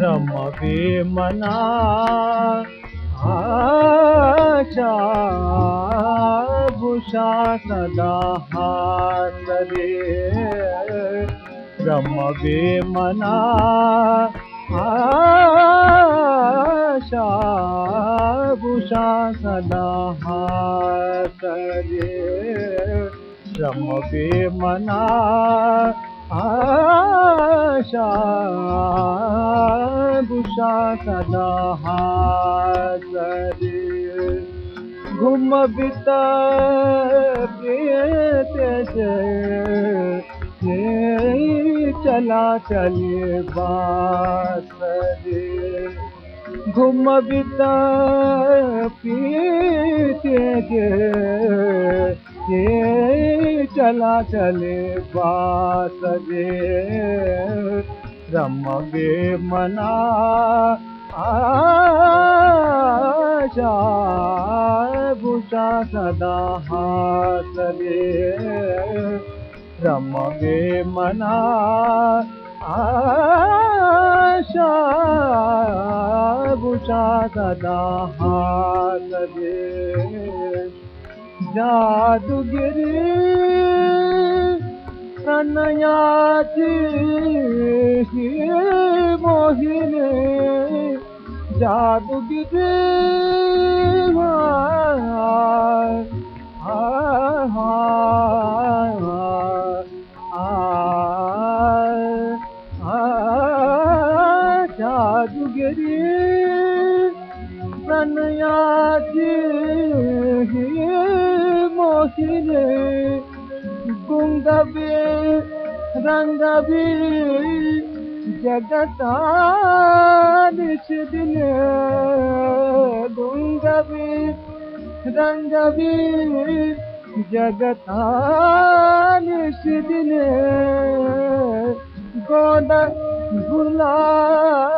रमवे मना सदा हात रे रमवे मना आशा भूषा सदा हात रे रमवे मना आशा भूषा सदा हात रे घुम बित चला चले रे घुम बित पीते चला चले बास रे रम गे मना भूषा सदा हात गे मना आशा भूषा सदा हात रे जादूगिरी कन्याची मोहिने। जादूगिरी जादूगिरी मोहिने गुंगबी रंगबी जगता दिने गोद गुलाबनिय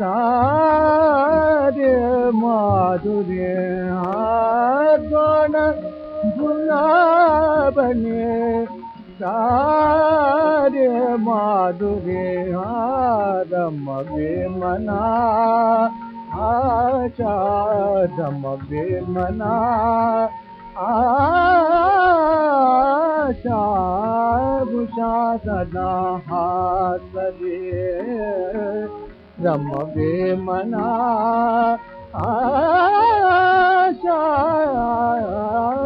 सारे माधुर्य गोद गुलाबनिय सारे माधुर्य बे मना रम बे मना आशा भूषा सदा हात बे मना आशा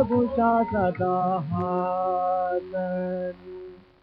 भूषा सदा